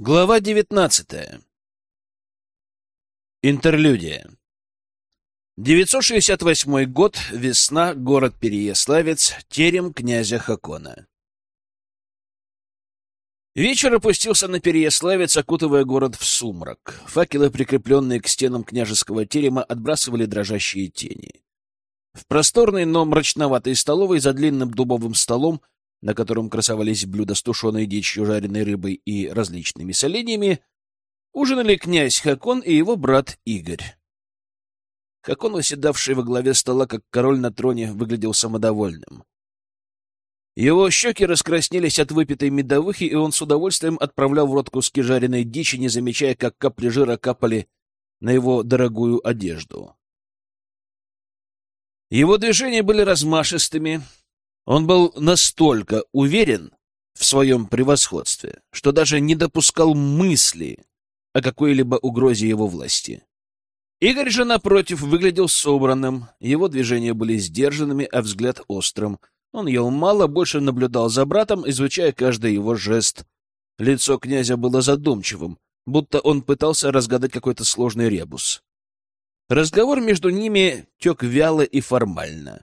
Глава девятнадцатая. Интерлюдия. 968 год, весна, город Переяславец, терем князя Хакона. Вечер опустился на Переяславец, окутывая город в сумрак. Факелы, прикрепленные к стенам княжеского терема, отбрасывали дрожащие тени. В просторной, но мрачноватой столовой за длинным дубовым столом на котором красовались блюда с тушеной дичью, жареной рыбой и различными соленьями, ужинали князь Хакон и его брат Игорь. Хакон, восседавший во главе стола, как король на троне, выглядел самодовольным. Его щеки раскраснелись от выпитой медовухи, и он с удовольствием отправлял в рот куски жареной дичи, не замечая, как капли жира капали на его дорогую одежду. Его движения были размашистыми, он был настолько уверен в своем превосходстве, что даже не допускал мысли о какой-либо угрозе его власти. Игорь же, напротив, выглядел собранным, его движения были сдержанными, а взгляд острым. Он ел мало, больше наблюдал за братом, изучая каждый его жест. Лицо князя было задумчивым, будто он пытался разгадать какой-то сложный ребус. Разговор между ними тек вяло и формально.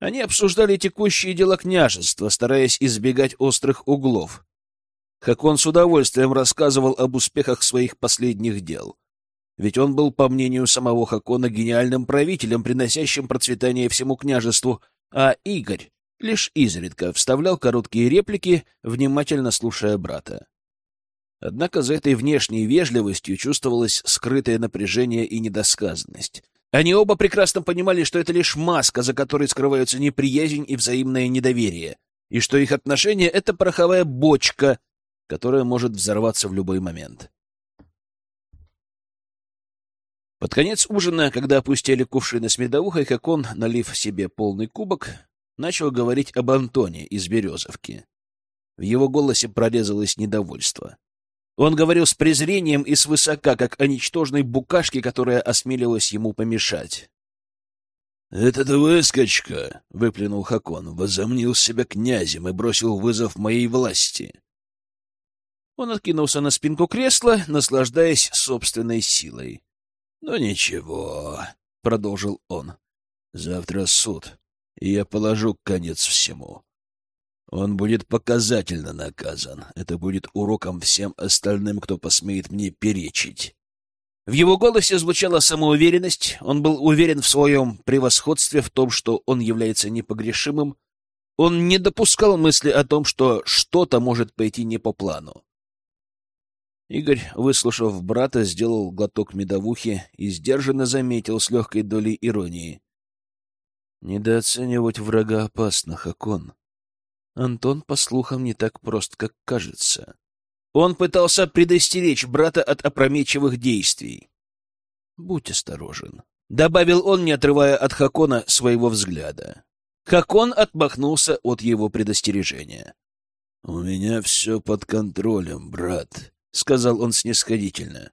Они обсуждали текущие дела княжества, стараясь избегать острых углов. Хакон с удовольствием рассказывал об успехах своих последних дел. Ведь он был, по мнению самого Хакона, гениальным правителем, приносящим процветание всему княжеству, а Игорь лишь изредка вставлял короткие реплики, внимательно слушая брата. Однако за этой внешней вежливостью чувствовалось скрытое напряжение и недосказанность. Они оба прекрасно понимали, что это лишь маска, за которой скрываются неприязнь и взаимное недоверие, и что их отношения — это пороховая бочка, которая может взорваться в любой момент. Под конец ужина, когда опустили кувшины с медовухой, как он, налив себе полный кубок, начал говорить об Антоне из Березовки. В его голосе прорезалось недовольство. Он говорил с презрением и свысока, как о ничтожной букашке, которая осмелилась ему помешать. «Этот выскочка», — выплюнул Хакон, — возомнил себя князем и бросил вызов моей власти. Он откинулся на спинку кресла, наслаждаясь собственной силой. «Ну ничего», — продолжил он, — «завтра суд, и я положу конец всему. Он будет показательно наказан. Это будет уроком всем остальным, кто посмеет мне перечить. В его голосе звучала самоуверенность, он был уверен в своем превосходстве, в том, что он является непогрешимым. Он не допускал мысли о том, что что-то может пойти не по плану. Игорь, выслушав брата, сделал глоток медовухи и сдержанно заметил с легкой долей иронии. «Недооценивать врага опасно, Хакон. Антон, по слухам, не так прост, как кажется. Он пытался предостеречь брата от опрометчивых действий. «Будь осторожен», — добавил он, не отрывая от Хакона своего взгляда. Хакон отмахнулся от его предостережения. «У меня все под контролем, брат», — сказал он снисходительно.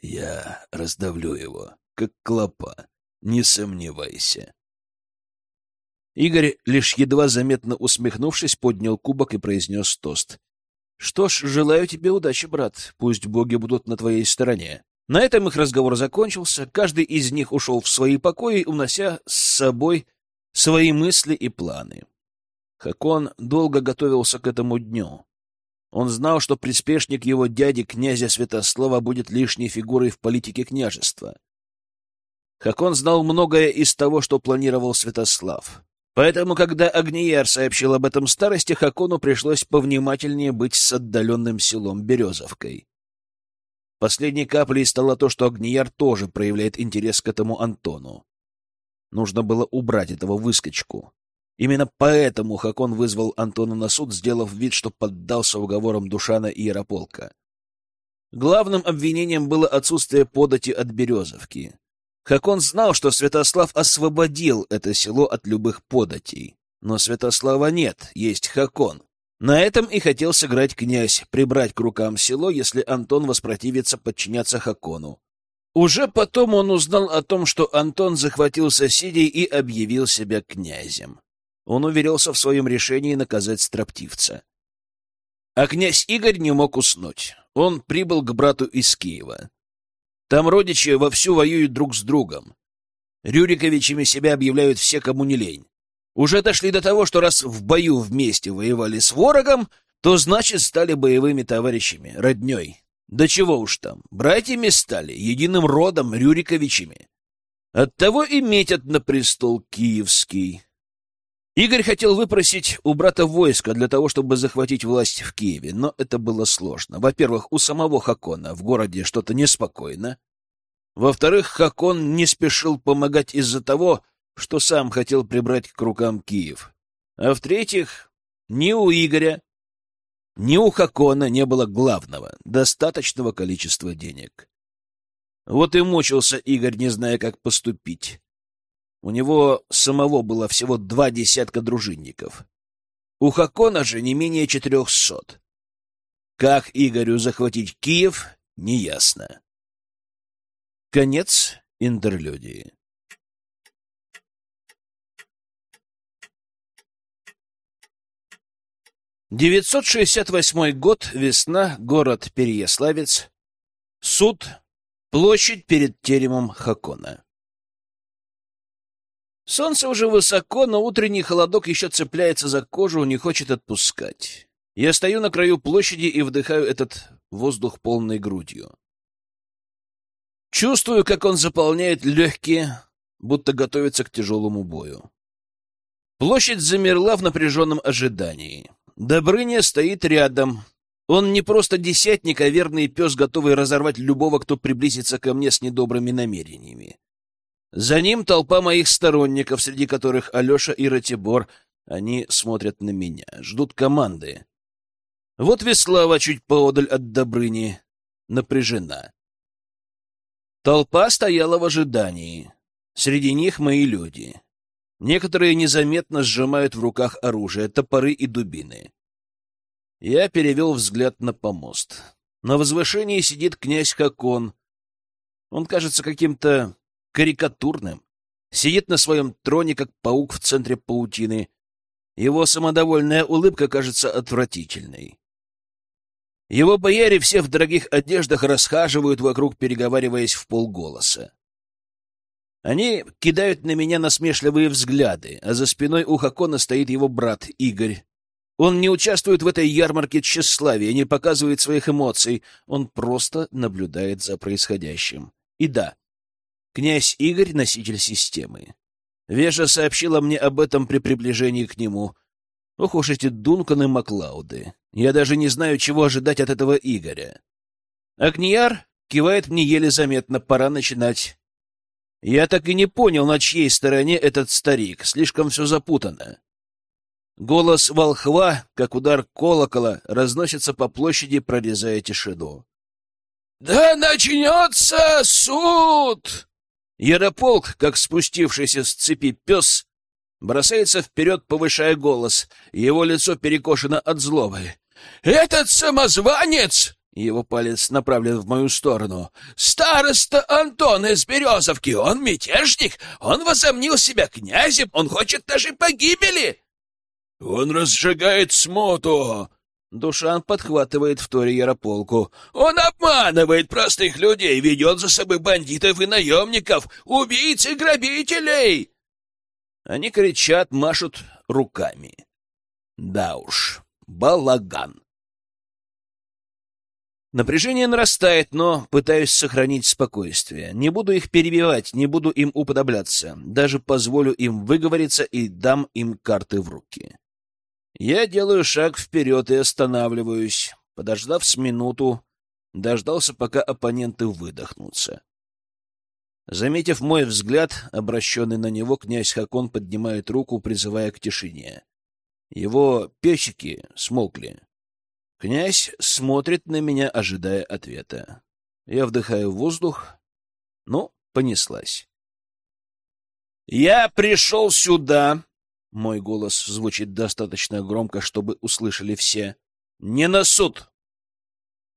«Я раздавлю его, как клопа, не сомневайся». Игорь, лишь едва заметно усмехнувшись, поднял кубок и произнес тост. — Что ж, желаю тебе удачи, брат. Пусть боги будут на твоей стороне. На этом их разговор закончился. Каждый из них ушел в свои покои, унося с собой свои мысли и планы. Хакон долго готовился к этому дню. Он знал, что приспешник его дяди, князя Святослава, будет лишней фигурой в политике княжества. Хакон знал многое из того, что планировал Святослав. Поэтому, когда Агнияр сообщил об этом старости, Хакону пришлось повнимательнее быть с отдаленным селом Березовкой. Последней каплей стало то, что Агнияр тоже проявляет интерес к этому Антону. Нужно было убрать этого выскочку. Именно поэтому Хакон вызвал Антона на суд, сделав вид, что поддался уговорам Душана и Ярополка. Главным обвинением было отсутствие подати от Березовки. Хакон знал, что Святослав освободил это село от любых податей. Но Святослава нет, есть Хакон. На этом и хотел сыграть князь, прибрать к рукам село, если Антон воспротивится подчиняться Хакону. Уже потом он узнал о том, что Антон захватил соседей и объявил себя князем. Он уверился в своем решении наказать строптивца. А князь Игорь не мог уснуть. Он прибыл к брату из Киева. Там родичи вовсю воюют друг с другом. Рюриковичами себя объявляют все, кому не лень. Уже дошли до того, что раз в бою вместе воевали с ворогом, то значит стали боевыми товарищами, родней. Да чего уж там, братьями стали, единым родом, Рюриковичами. Оттого и метят на престол киевский. Игорь хотел выпросить у брата войска для того, чтобы захватить власть в Киеве, но это было сложно. Во-первых, у самого Хакона в городе что-то неспокойно. Во-вторых, Хакон не спешил помогать из-за того, что сам хотел прибрать к рукам Киев. А в-третьих, ни у Игоря, ни у Хакона не было главного — достаточного количества денег. Вот и мучился Игорь, не зная, как поступить. У него самого было всего два десятка дружинников. У Хакона же не менее четырехсот. Как Игорю захватить Киев, неясно. Конец интерлюдии. Девятьсот шестьдесят восьмой год, весна, город Переяславец, суд, площадь перед теремом Хакона. Солнце уже высоко, но утренний холодок еще цепляется за кожу, не хочет отпускать. Я стою на краю площади и вдыхаю этот воздух полной грудью. Чувствую, как он заполняет легкие, будто готовится к тяжелому бою. Площадь замерла в напряженном ожидании. Добрыня стоит рядом. Он не просто десятник, а верный пес, готовый разорвать любого, кто приблизится ко мне с недобрыми намерениями. За ним толпа моих сторонников, среди которых Алеша и Ратибор. Они смотрят на меня, ждут команды. Вот Веслава чуть поодаль от Добрыни. Напряжена. Толпа стояла в ожидании. Среди них мои люди. Некоторые незаметно сжимают в руках оружие, топоры и дубины. Я перевел взгляд на помост. На возвышении сидит князь Хакон. Он кажется каким-то карикатурным. Сидит на своем троне, как паук в центре паутины. Его самодовольная улыбка кажется отвратительной. Его бояре все в дорогих одеждах расхаживают вокруг, переговариваясь в полголоса. Они кидают на меня насмешливые взгляды, а за спиной у Хакона стоит его брат Игорь. Он не участвует в этой ярмарке тщеславия, не показывает своих эмоций, он просто наблюдает за происходящим. И да, Князь Игорь — носитель системы. Вежа сообщила мне об этом при приближении к нему. Ох уж эти Дунканы Маклауды. Я даже не знаю, чего ожидать от этого Игоря. Агнияр кивает мне еле заметно, пора начинать. Я так и не понял, на чьей стороне этот старик, слишком все запутано. Голос волхва, как удар колокола, разносится по площади, прорезая тишину. «Да начнется суд!» Ярополк, как спустившийся с цепи пес, бросается вперед, повышая голос. Его лицо перекошено от злобы. «Этот самозванец!» Его палец направлен в мою сторону. «Староста Антон из Березовки! Он мятежник! Он возомнил себя князем! Он хочет нашей погибели!» «Он разжигает смуту!» Душан подхватывает в Торе Ярополку. «Он обманывает простых людей, ведет за собой бандитов и наемников, убийц и грабителей!» Они кричат, машут руками. Да уж, балаган. Напряжение нарастает, но пытаюсь сохранить спокойствие. Не буду их перебивать, не буду им уподобляться. Даже позволю им выговориться и дам им карты в руки. Я делаю шаг вперед и останавливаюсь, подождав с минуту, дождался, пока оппоненты выдохнутся. Заметив мой взгляд, обращенный на него, князь Хакон поднимает руку, призывая к тишине. Его песики смолкли. Князь смотрит на меня, ожидая ответа. Я вдыхаю воздух. Ну, понеслась. «Я пришел сюда мой голос звучит достаточно громко, чтобы услышали все. «Не на суд!»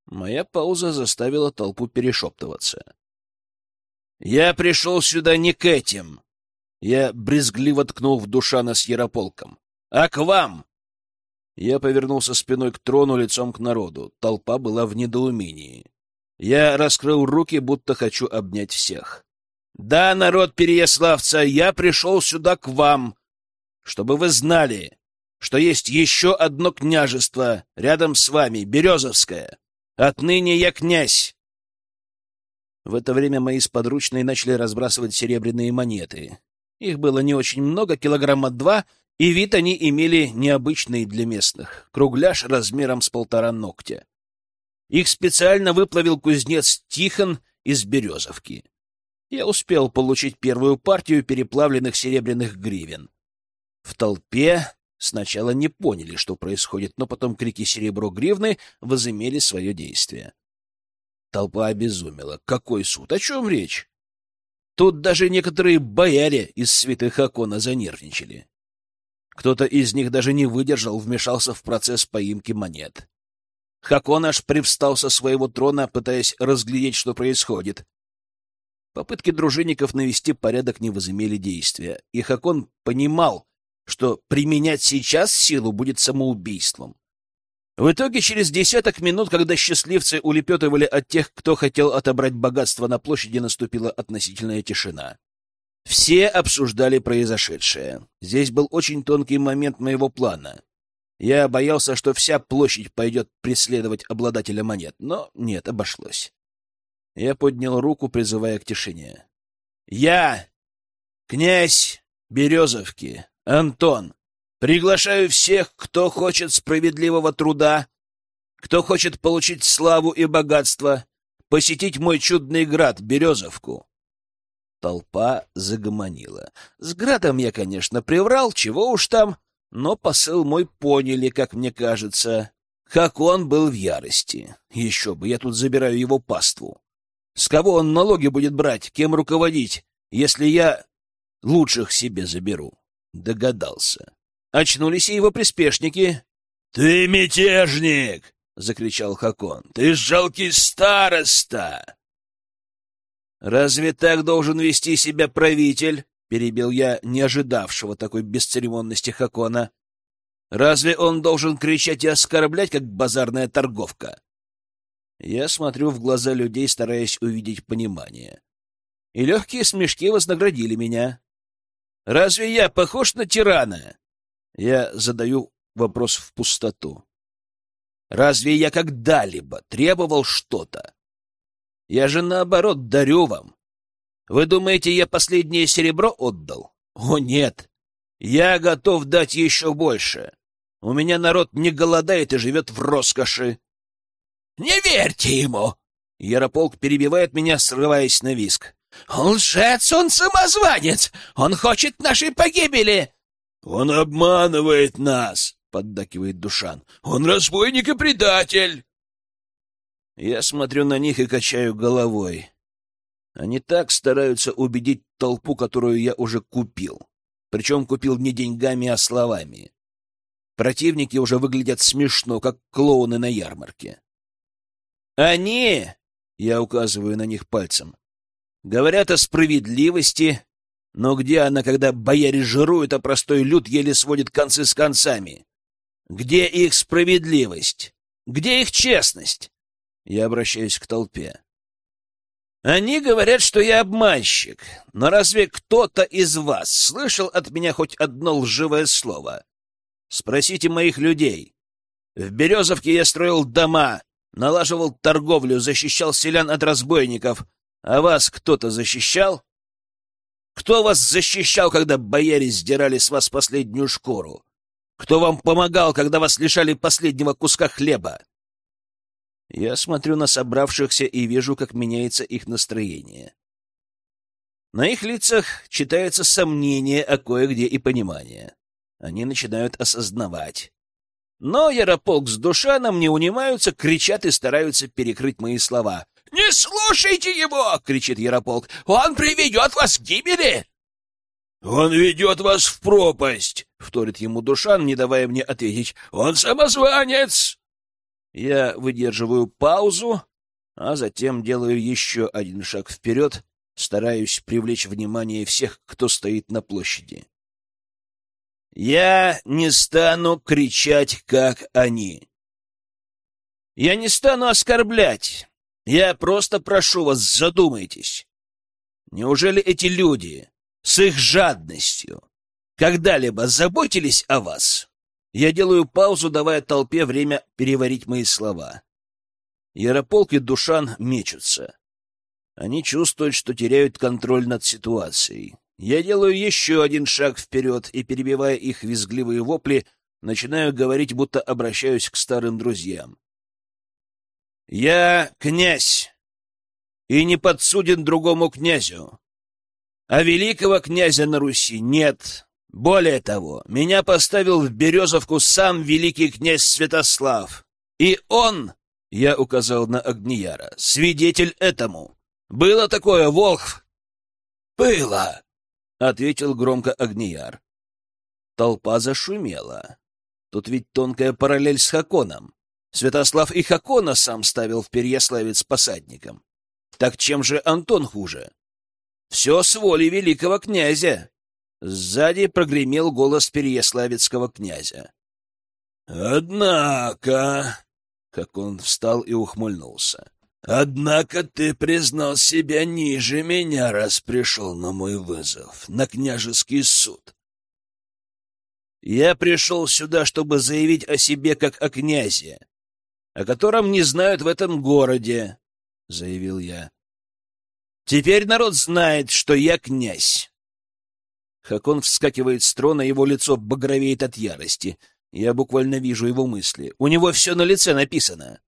Моя пауза заставила толпу перешептываться. «Я пришел сюда не к этим!» Я брезгливо ткнул в Душана с Ярополком. «А к вам!» Я повернулся спиной к трону, лицом к народу. Толпа была в недоумении. Я раскрыл руки, будто хочу обнять всех. «Да, народ Переяславца, я пришел сюда к вам, чтобы вы знали, что есть еще одно княжество рядом с вами, Березовское. Отныне я князь!» В это время мои сподручные начали разбрасывать серебряные монеты. Их было не очень много, килограмма два, и вид они имели необычный для местных — кругляш размером с полтора ногтя. Их специально выплавил кузнец Тихон из Березовки. Я успел получить первую партию переплавленных серебряных гривен. В толпе сначала не поняли, что происходит, но потом крики «серебро гривны» возымели свое действие. Толпа обезумела. Какой суд? О чем речь? Тут даже некоторые бояре из святых окона занервничали. Кто-то из них даже не выдержал, вмешался в процесс поимки монет. Хакон аж привстал со своего трона, пытаясь разглядеть, что происходит. Попытки дружинников навести порядок не возымели действия, и Хакон понимал, что применять сейчас силу будет самоубийством. В итоге, через десяток минут, когда счастливцы улепетывали от тех, кто хотел отобрать богатство на площади, наступила относительная тишина. Все обсуждали произошедшее. Здесь был очень тонкий момент моего плана. Я боялся, что вся площадь пойдет преследовать обладателя монет, но нет, обошлось. Я поднял руку, призывая к тишине. «Я, князь Березовки, Антон, приглашаю всех, кто хочет справедливого труда, кто хочет получить славу и богатство, посетить мой чудный град, Березовку. Толпа загомонила. С градом я, конечно, приврал, чего уж там, но посыл мой поняли, как мне кажется. Как он был в ярости. Еще бы, я тут забираю его паству. С кого он налоги будет брать, кем руководить, если я лучших себе заберу? Догадался. Очнулись и его приспешники. — Ты мятежник! — закричал Хакон. — Ты жалкий староста! «Разве так должен вести себя правитель?» — перебил я не ожидавшего такой бесцеремонности Хакона. «Разве он должен кричать и оскорблять, как базарная торговка?» Я смотрю в глаза людей, стараясь увидеть понимание. И легкие смешки вознаградили меня. «Разве я похож на тирана?» Я задаю вопрос в пустоту. «Разве я когда-либо требовал что-то?» Я же, наоборот, дарю вам. Вы думаете, я последнее серебро отдал? О, нет! Я готов дать еще больше. У меня народ не голодает и живет в роскоши. Не верьте ему! Ярополк перебивает меня, срываясь на виск. Лжец, он самозванец! Он хочет нашей погибели! Он обманывает нас, поддакивает Душан. Он разбойник и предатель! Я смотрю на них и качаю головой. Они так стараются убедить толпу, которую я уже купил. Причем купил не деньгами, а словами. Противники уже выглядят смешно, как клоуны на ярмарке. «Они!» — я указываю на них пальцем. «Говорят о справедливости, но где она, когда бояре жируют, а простой люд еле сводит концы с концами? Где их справедливость? Где их честность? Я обращаюсь к толпе. Они говорят, что я обманщик, но разве кто-то из вас слышал от меня хоть одно лживое слово? Спросите моих людей. В Березовке я строил дома, налаживал торговлю, защищал селян от разбойников. А вас кто-то защищал? Кто вас защищал, когда бояре сдирали с вас последнюю шкуру? Кто вам помогал, когда вас лишали последнего куска хлеба? Я смотрю на собравшихся и вижу, как меняется их настроение. На их лицах читается сомнение, а кое-где и понимание. Они начинают осознавать. Но Ярополк с Душаном не унимаются, кричат и стараются перекрыть мои слова. «Не слушайте его!» — кричит Ярополк. «Он приведет вас к гибели!» «Он ведет вас в пропасть!» — вторит ему Душан, не давая мне ответить. «Он самозванец!» Я выдерживаю паузу, а затем делаю еще один шаг вперед, стараюсь привлечь внимание всех, кто стоит на площади. Я не стану кричать, как они. Я не стану оскорблять. Я просто прошу вас, задумайтесь. Неужели эти люди с их жадностью когда-либо заботились о вас? Я делаю паузу, давая толпе время переварить мои слова. Ярополк и Душан мечутся. Они чувствуют, что теряют контроль над ситуацией. Я делаю еще один шаг вперед и, перебивая их визгливые вопли, начинаю говорить, будто обращаюсь к старым друзьям. «Я князь и не подсуден другому князю. А великого князя на Руси нет. Более того, меня поставил в Березовку сам великий князь Святослав. И он, — я указал на Огнияра, — свидетель этому. Было такое, Волхв? — Было, — ответил громко Огнияр. Толпа зашумела. Тут ведь тонкая параллель с Хаконом. Святослав и Хакона сам ставил в Переяславец посадником. Так чем же Антон хуже? Все с воли великого князя. Сзади прогремел голос переяславецкого князя. «Однако...» — как он встал и ухмыльнулся. «Однако ты признал себя ниже меня, раз пришел на мой вызов, на княжеский суд. Я пришел сюда, чтобы заявить о себе как о князе, о котором не знают в этом городе, — заявил я. Теперь народ знает, что я князь. Хакон вскакивает с трона, его лицо багровеет от ярости. Я буквально вижу его мысли. У него все на лице написано.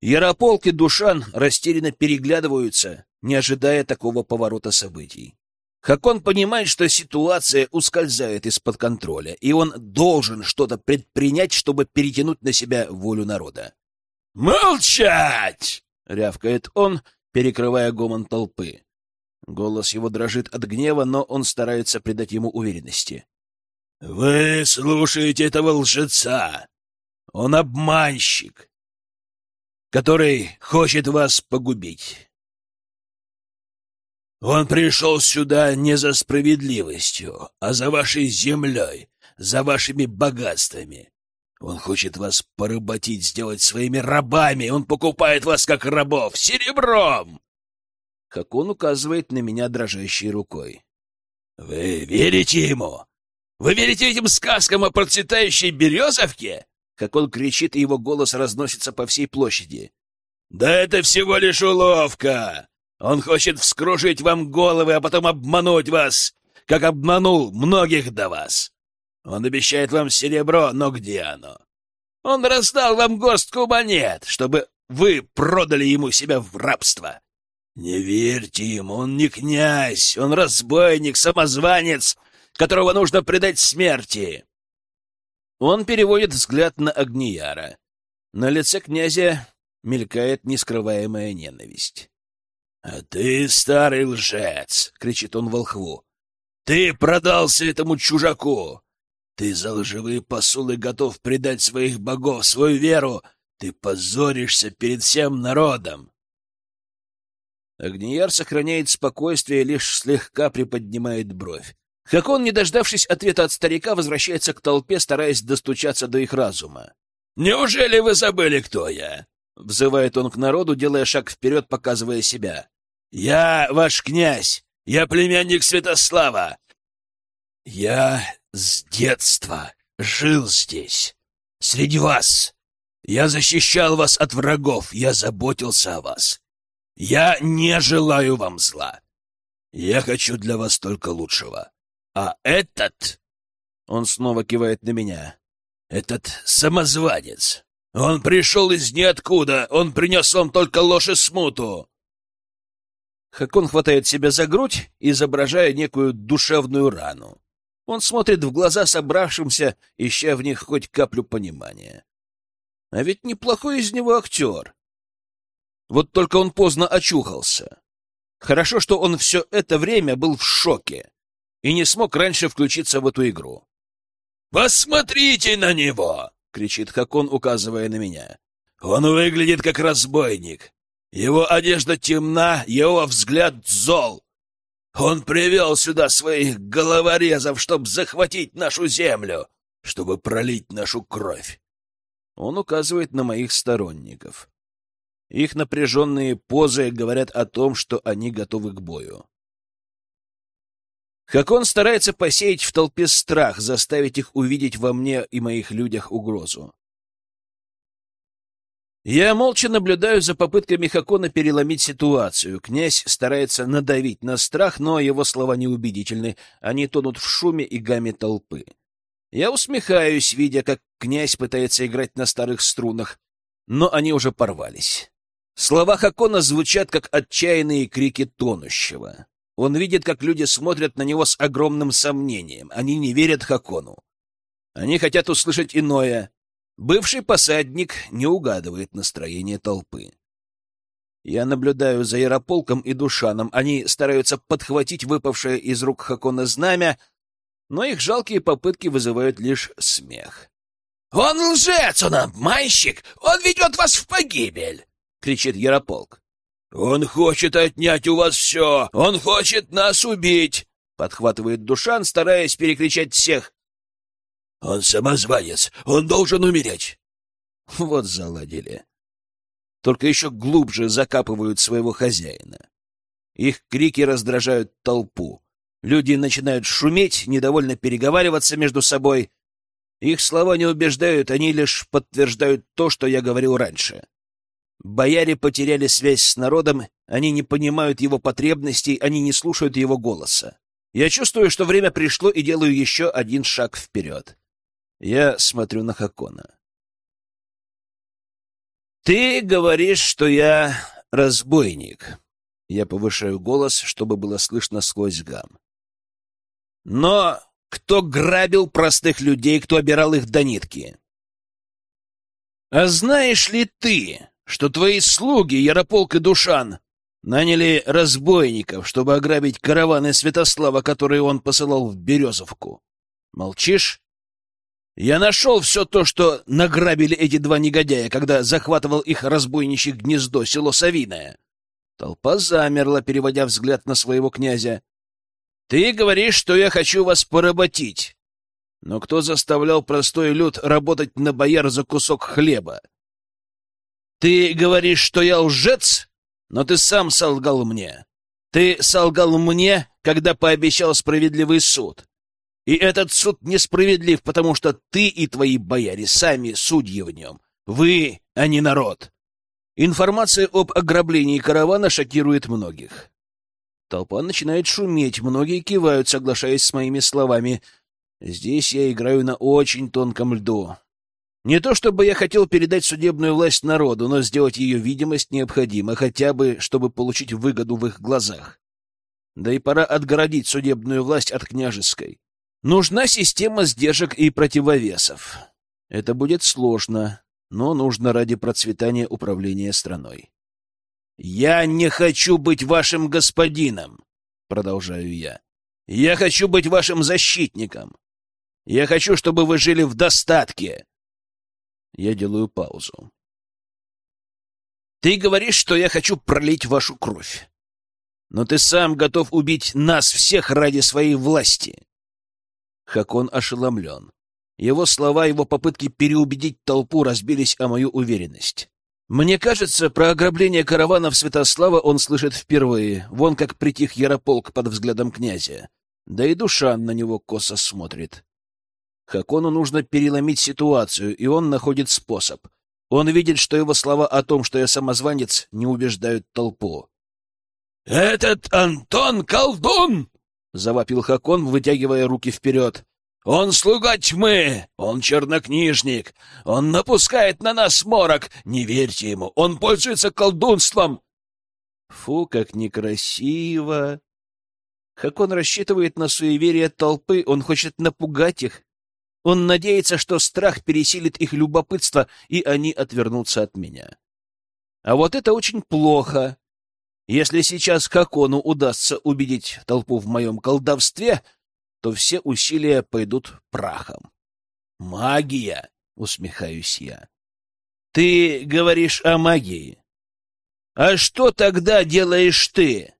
Ярополк и Душан растерянно переглядываются, не ожидая такого поворота событий. Хакон понимает, что ситуация ускользает из-под контроля, и он должен что-то предпринять, чтобы перетянуть на себя волю народа. «Молчать!» — рявкает он, перекрывая гомон толпы. Голос его дрожит от гнева, но он старается придать ему уверенности. «Вы слушаете этого лжеца! Он обманщик, который хочет вас погубить. Он пришел сюда не за справедливостью, а за вашей землей, за вашими богатствами. Он хочет вас поработить, сделать своими рабами. Он покупает вас как рабов серебром. Как он указывает на меня дрожащей рукой. Вы верите ему? Вы верите этим сказкам о процветающей березовке? Как он кричит, и его голос разносится по всей площади. Да это всего лишь уловка. Он хочет вскружить вам головы, а потом обмануть вас, как обманул многих до вас. Он обещает вам серебро, но где оно? Он раздал вам горстку монет, чтобы вы продали ему себя в рабство. Не верьте ему, он не князь, он разбойник, самозванец, которого нужно предать смерти. Он переводит взгляд на Агнияра. На лице князя мелькает нескрываемая ненависть. — Ты, старый лжец! — кричит он волхву. — Ты продался этому чужаку! Ты за лживые посулы готов предать своих богов, свою веру. Ты позоришься перед всем народом. Агнияр сохраняет спокойствие, лишь слегка приподнимает бровь. Как он, не дождавшись ответа от старика, возвращается к толпе, стараясь достучаться до их разума. «Неужели вы забыли, кто я?» — взывает он к народу, делая шаг вперед, показывая себя. «Я ваш князь! Я племянник Святослава! Я с детства жил здесь, среди вас. Я защищал вас от врагов, я заботился о вас. Я не желаю вам зла. Я хочу для вас только лучшего. А этот...» Он снова кивает на меня. «Этот самозванец. Он пришел из ниоткуда. Он принес вам только ложь и смуту». Хакон хватает себя за грудь, изображая некую душевную рану. Он смотрит в глаза собравшимся, ища в них хоть каплю понимания. А ведь неплохой из него актер. Вот только он поздно очухался. Хорошо, что он все это время был в шоке и не смог раньше включиться в эту игру. «Посмотрите на него!» — кричит Хакон, указывая на меня. «Он выглядит как разбойник. Его одежда темна, его взгляд зол. Он привел сюда своих головорезов, чтобы захватить нашу землю, чтобы пролить нашу кровь. Он указывает на моих сторонников. Их напряженные позы говорят о том, что они готовы к бою. Как он старается посеять в толпе страх, заставить их увидеть во мне и моих людях угрозу. Я молча наблюдаю за попытками Хакона переломить ситуацию. Князь старается надавить на страх, но его слова неубедительны. Они тонут в шуме и гамме толпы. Я усмехаюсь, видя, как князь пытается играть на старых струнах, но они уже порвались. Слова Хакона звучат, как отчаянные крики тонущего. Он видит, как люди смотрят на него с огромным сомнением. Они не верят Хакону. Они хотят услышать иное. Бывший посадник не угадывает настроение толпы. Я наблюдаю за Ярополком и Душаном. Они стараются подхватить выпавшее из рук Хакона знамя, но их жалкие попытки вызывают лишь смех. «Он лжец, он обманщик! Он ведет вас в погибель!» — кричит Ярополк. «Он хочет отнять у вас все! Он хочет нас убить!» — подхватывает Душан, стараясь перекричать всех. «Он самозванец! Он должен умереть!» Вот заладили. Только еще глубже закапывают своего хозяина. Их крики раздражают толпу. Люди начинают шуметь, недовольно переговариваться между собой. Их слова не убеждают, они лишь подтверждают то, что я говорил раньше. Бояре потеряли связь с народом, они не понимают его потребностей, они не слушают его голоса. Я чувствую, что время пришло, и делаю еще один шаг вперед. Я смотрю на Хакона. «Ты говоришь, что я разбойник». Я повышаю голос, чтобы было слышно сквозь гам. «Но кто грабил простых людей, кто обирал их до нитки?» «А знаешь ли ты, что твои слуги, Ярополк и Душан, наняли разбойников, чтобы ограбить караваны Святослава, которые он посылал в Березовку. Молчишь? Я нашел все то, что награбили эти два негодяя, когда захватывал их разбойничье гнездо, село Савиное. Толпа замерла, переводя взгляд на своего князя. Ты говоришь, что я хочу вас поработить. Но кто заставлял простой люд работать на бояр за кусок хлеба? Ты говоришь, что я лжец, но ты сам солгал мне. Ты солгал мне, когда пообещал справедливый суд. И этот суд несправедлив, потому что ты и твои бояре сами судьи в нем. Вы, а не народ. Информация об ограблении каравана шокирует многих. Толпа начинает шуметь, многие кивают, соглашаясь с моими словами. Здесь я играю на очень тонком льду. Не то чтобы я хотел передать судебную власть народу, но сделать ее видимость необходимо, хотя бы, чтобы получить выгоду в их глазах. Да и пора отгородить судебную власть от княжеской. Нужна система сдержек и противовесов. Это будет сложно, но нужно ради процветания управления страной. «Я не хочу быть вашим господином», — продолжаю я. «Я хочу быть вашим защитником. Я хочу, чтобы вы жили в достатке, я делаю паузу. Ты говоришь, что я хочу пролить вашу кровь. Но ты сам готов убить нас всех ради своей власти. Хакон ошеломлен. Его слова, его попытки переубедить толпу разбились о мою уверенность. Мне кажется, про ограбление караванов Святослава он слышит впервые. Вон как притих Ярополк под взглядом князя. Да и Душан на него косо смотрит. Хакону нужно переломить ситуацию, и он находит способ. Он видит, что его слова о том, что я самозванец, не убеждают толпу. «Этот Антон колдун!» — завопил Хакон, вытягивая руки вперед. «Он слуга тьмы! Он чернокнижник! Он напускает на нас морок! Не верьте ему! Он пользуется колдунством!» Фу, как некрасиво! Хакон рассчитывает на суеверие толпы, он хочет напугать их, он надеется, что страх пересилит их любопытство, и они отвернутся от меня. А вот это очень плохо. Если сейчас Кокону удастся убедить толпу в моем колдовстве, то все усилия пойдут прахом. «Магия!» — усмехаюсь я. «Ты говоришь о магии. А что тогда делаешь ты?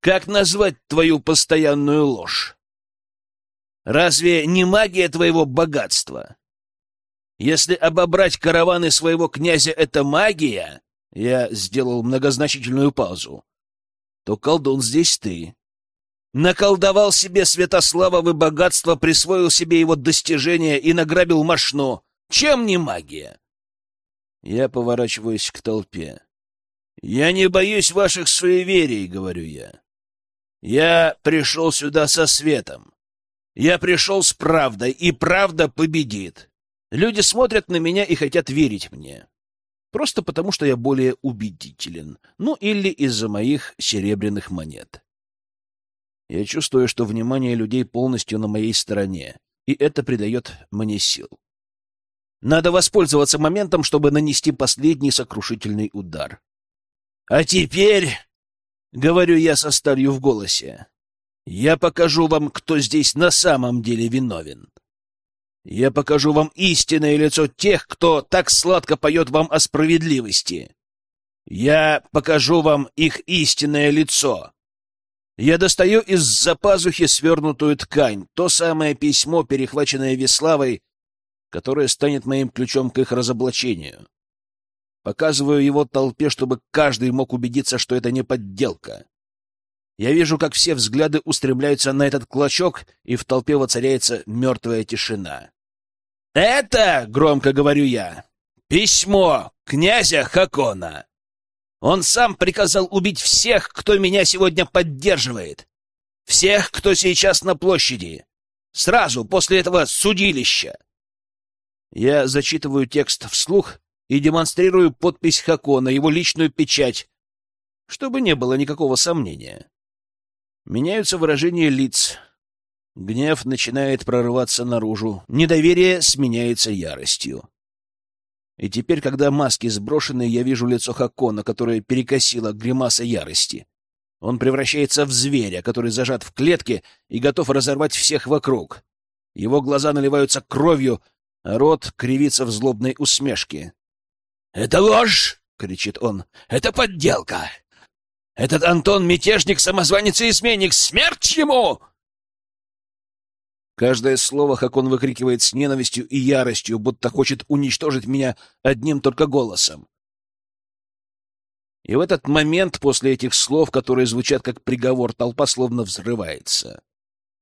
Как назвать твою постоянную ложь? Разве не магия твоего богатства? Если обобрать караваны своего князя — это магия, я сделал многозначительную паузу, то колдун здесь ты. Наколдовал себе Святославовы богатства, присвоил себе его достижения и награбил мошно. Чем не магия? Я поворачиваюсь к толпе. «Я не боюсь ваших суеверий», — говорю я. «Я пришел сюда со светом. Я пришел с правдой, и правда победит. Люди смотрят на меня и хотят верить мне. Просто потому, что я более убедителен. Ну, или из-за моих серебряных монет. Я чувствую, что внимание людей полностью на моей стороне, и это придает мне сил. Надо воспользоваться моментом, чтобы нанести последний сокрушительный удар. А теперь, — говорю я со сталью в голосе, — я покажу вам, кто здесь на самом деле виновен. Я покажу вам истинное лицо тех, кто так сладко поет вам о справедливости. Я покажу вам их истинное лицо. Я достаю из-за пазухи свернутую ткань, то самое письмо, перехваченное Веславой, которое станет моим ключом к их разоблачению. Показываю его толпе, чтобы каждый мог убедиться, что это не подделка. Я вижу, как все взгляды устремляются на этот клочок, и в толпе воцаряется мертвая тишина. «Это, — громко говорю я, — письмо князя Хакона. Он сам приказал убить всех, кто меня сегодня поддерживает. Всех, кто сейчас на площади. Сразу после этого судилища. Я зачитываю текст вслух и демонстрирую подпись Хакона, его личную печать, чтобы не было никакого сомнения. Меняются выражения лиц. Гнев начинает прорываться наружу, недоверие сменяется яростью. И теперь, когда маски сброшены, я вижу лицо Хакона, которое перекосило гримаса ярости. Он превращается в зверя, который зажат в клетке и готов разорвать всех вокруг. Его глаза наливаются кровью, Рот кривится в злобной усмешке. «Это ложь!» — кричит он. «Это подделка! Этот Антон — мятежник, самозванец и изменник! Смерть ему!» Каждое слово, как он выкрикивает с ненавистью и яростью, будто хочет уничтожить меня одним только голосом. И в этот момент, после этих слов, которые звучат как приговор, толпа словно взрывается.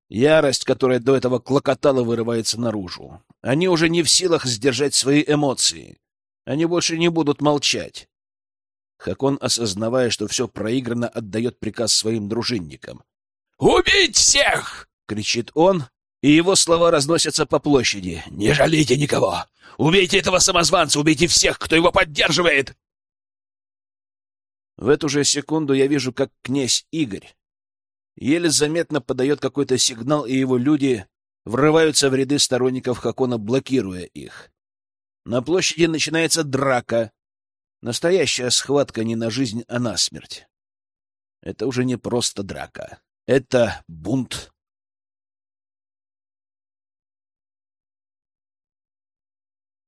Ярость, которая до этого клокотала, вырывается наружу. Они уже не в силах сдержать свои эмоции. Они больше не будут молчать. Хакон, осознавая, что все проиграно, отдает приказ своим дружинникам. «Убить всех!» — кричит он, и его слова разносятся по площади. «Не жалейте никого! Убейте этого самозванца! Убейте всех, кто его поддерживает!» В эту же секунду я вижу, как князь Игорь еле заметно подает какой-то сигнал, и его люди врываются в ряды сторонников Хакона, блокируя их. На площади начинается драка. Настоящая схватка не на жизнь, а на смерть. Это уже не просто драка. Это бунт.